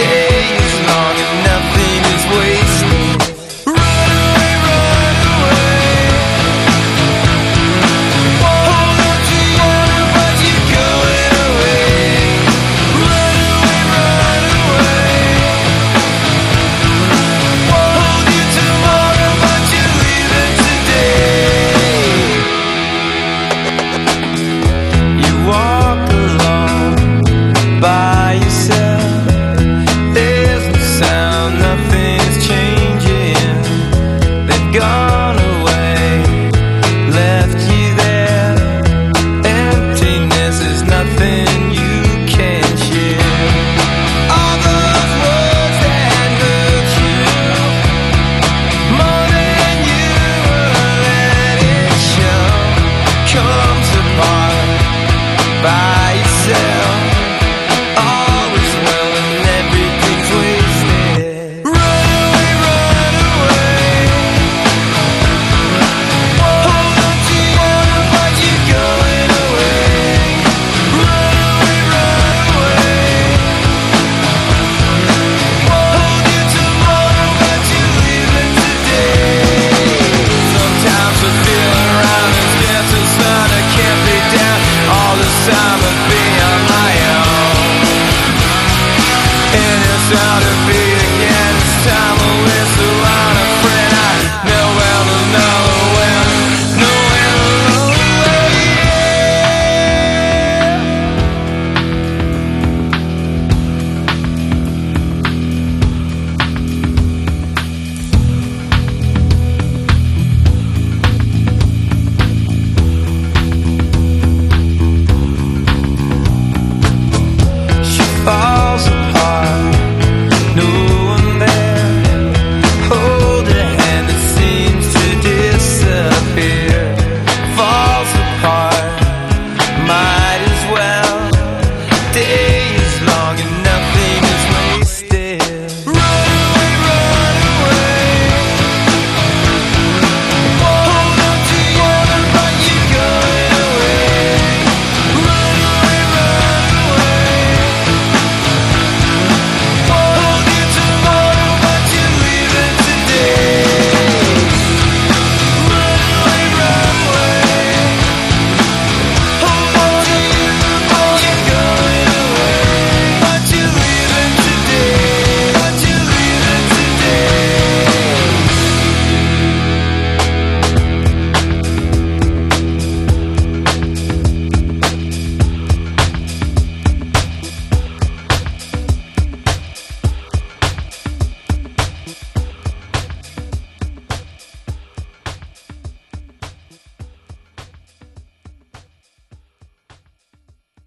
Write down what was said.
ti. goodbye.